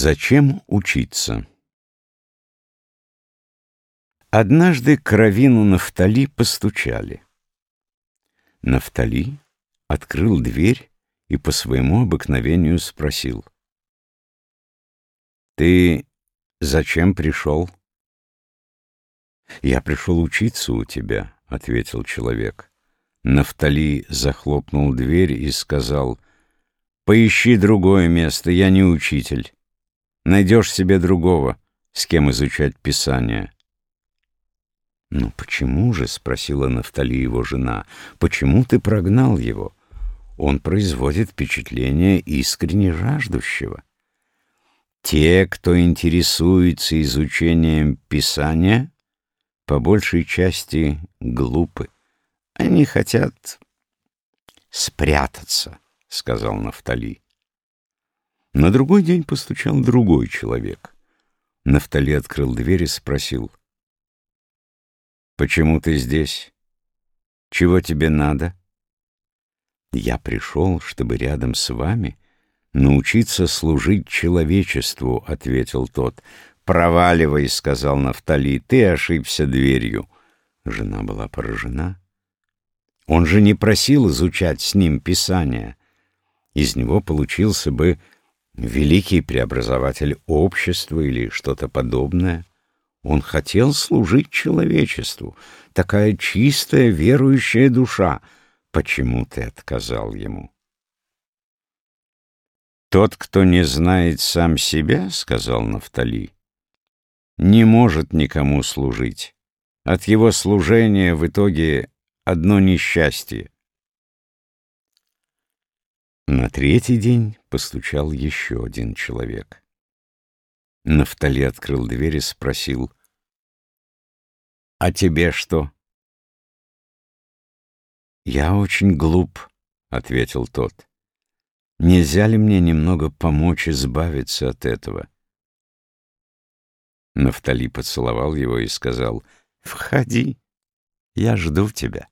Зачем учиться? Однажды к Равину Нафтали постучали. Нафтали открыл дверь и по своему обыкновению спросил. «Ты зачем пришел?» «Я пришел учиться у тебя», — ответил человек. Нафтали захлопнул дверь и сказал, «Поищи другое место, я не учитель». Найдешь себе другого, с кем изучать Писание. «Ну почему же?» — спросила Нафтали его жена. «Почему ты прогнал его? Он производит впечатление искренне жаждущего». Те, кто интересуется изучением Писания, по большей части глупы. Они хотят спрятаться, — сказал Нафтали. На другой день постучал другой человек. Нафтали открыл дверь и спросил. «Почему ты здесь? Чего тебе надо?» «Я пришел, чтобы рядом с вами научиться служить человечеству», — ответил тот. «Проваливай», — сказал Нафтали, — «ты ошибся дверью». Жена была поражена. Он же не просил изучать с ним Писание. Из него получился бы великий преобразователь общества или что-то подобное. Он хотел служить человечеству, такая чистая верующая душа. Почему ты отказал ему? «Тот, кто не знает сам себя, — сказал Нафтали, — не может никому служить. От его служения в итоге одно несчастье. На третий день постучал еще один человек. Нафтали открыл дверь и спросил. «А тебе что?» «Я очень глуп», — ответил тот. «Нельзя ли мне немного помочь избавиться от этого?» Нафтали поцеловал его и сказал, «Входи, я жду тебя».